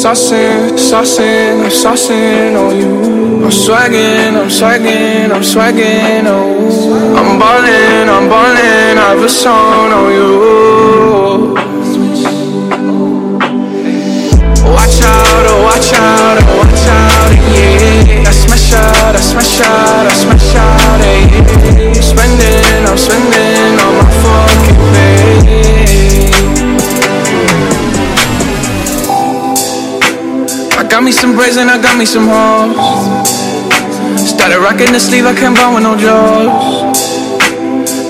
saucing, saucing, I'm saucing on you. I'm swagging, I'm swagging, I'm swagging, oh. I'm ballin', I'm ballin', I have a song on you. Watch out, oh, watch out, oh, watch out, yeah. I smash out, I smash out, got me some braids and I got me some hoes. Started rocking the sleeve, I can't buy with no jaws.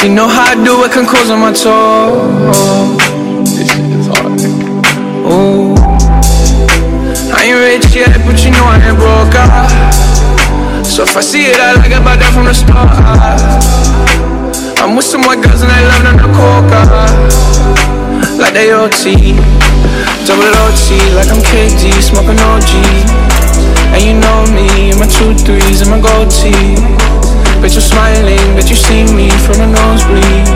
You know how I do it, can close on my toes. This shit is. Ooh. I ain't rich yet, but you know I ain't broke. Ah. So if I see it, I like it, but that from the start. Ah. I'm with some white girls and they love them the coca. Like they OT, double OT, like I'm KD, smoking OG. Tee. Bet you're smiling, bet you see me from the nosebleed.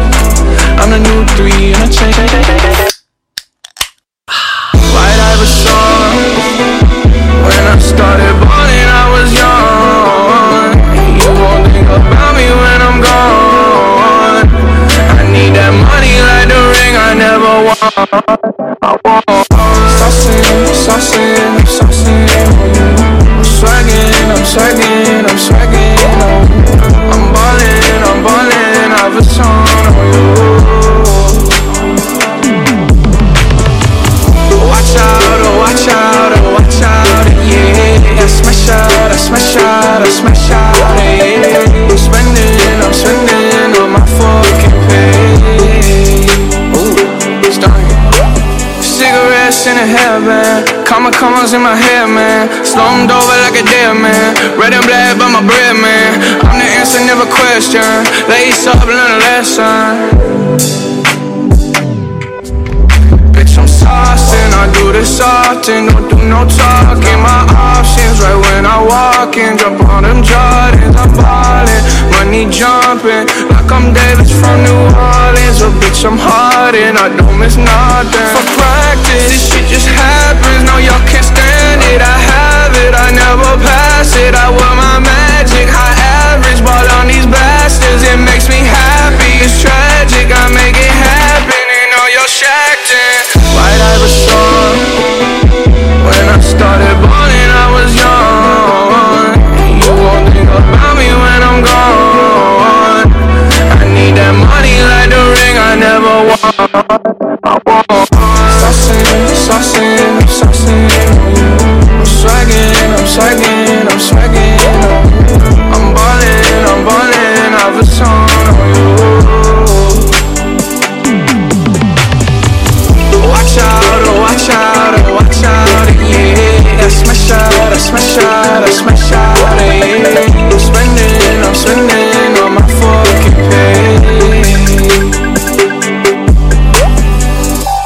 Comma commas in my hair, man. Slumped over like a dead man. Red and black, but my bread, man. I'm the answer, never question. Lace up, learn a lesson. Bitch, I'm saucing, I do this often, don't do no talking. My options right when I walk in, jump on them Jordans, I'm ballin', money jumping, like I'm Davis from New Orleans. Oh, bitch, I'm hard and I don't miss nothing. For smash out,